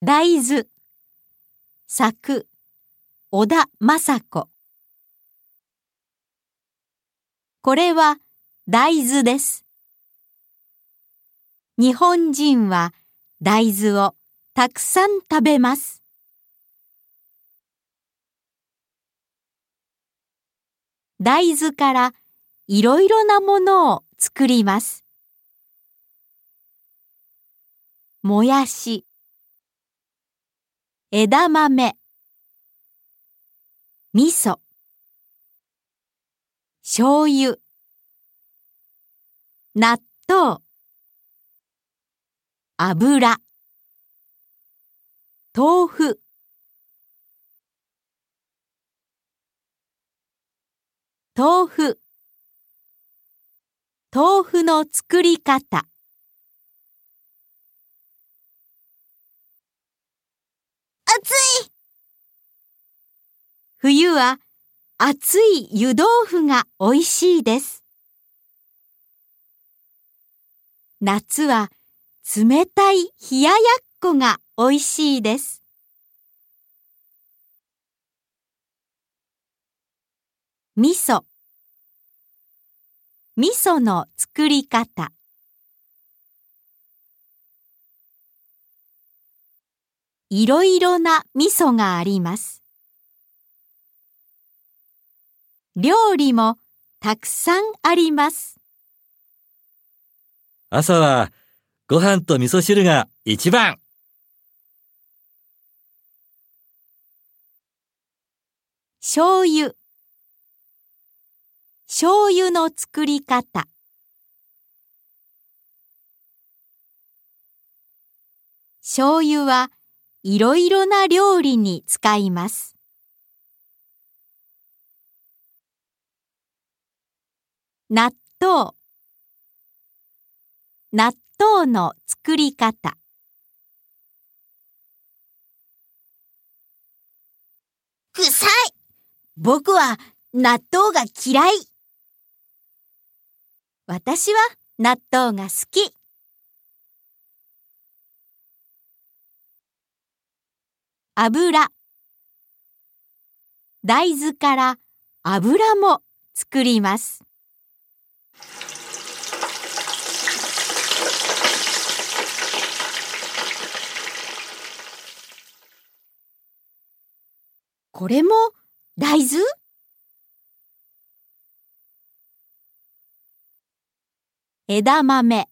大豆作小田雅子これは大豆です。日本人は大豆をたくさん食べます。大豆からいろいろなものを作ります。もやし、枝豆、味噌、醤油、納豆、油、豆腐、豆腐、豆腐の作り方。暑い冬は熱い湯豆腐が美味しいです。夏は冷たい冷ややっこが美味しいです。味噌味噌の作り方いろいろな味噌があります。料理もたくさんあります。朝はご飯と味噌汁が一番。醤油醤油の作り方醤油はいろいろな料理に使います。納豆。納豆の作り方。臭い。僕は納豆が嫌い。私は納豆が好き。油。大豆から油も作ります。これも大豆？枝豆。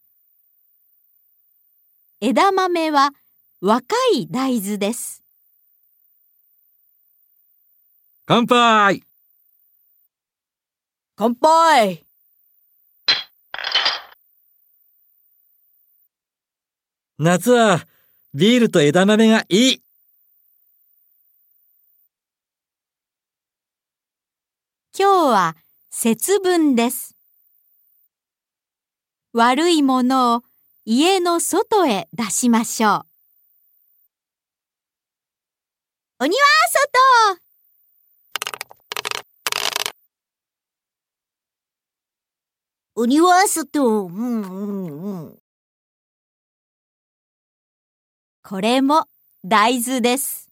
枝豆は若い大豆です。乾杯！乾杯！夏はビールと枝豆がいい今日は節分です。悪いものを家の外へ出しましょう。鬼は外鬼は外、うんうんうん。これも大豆です。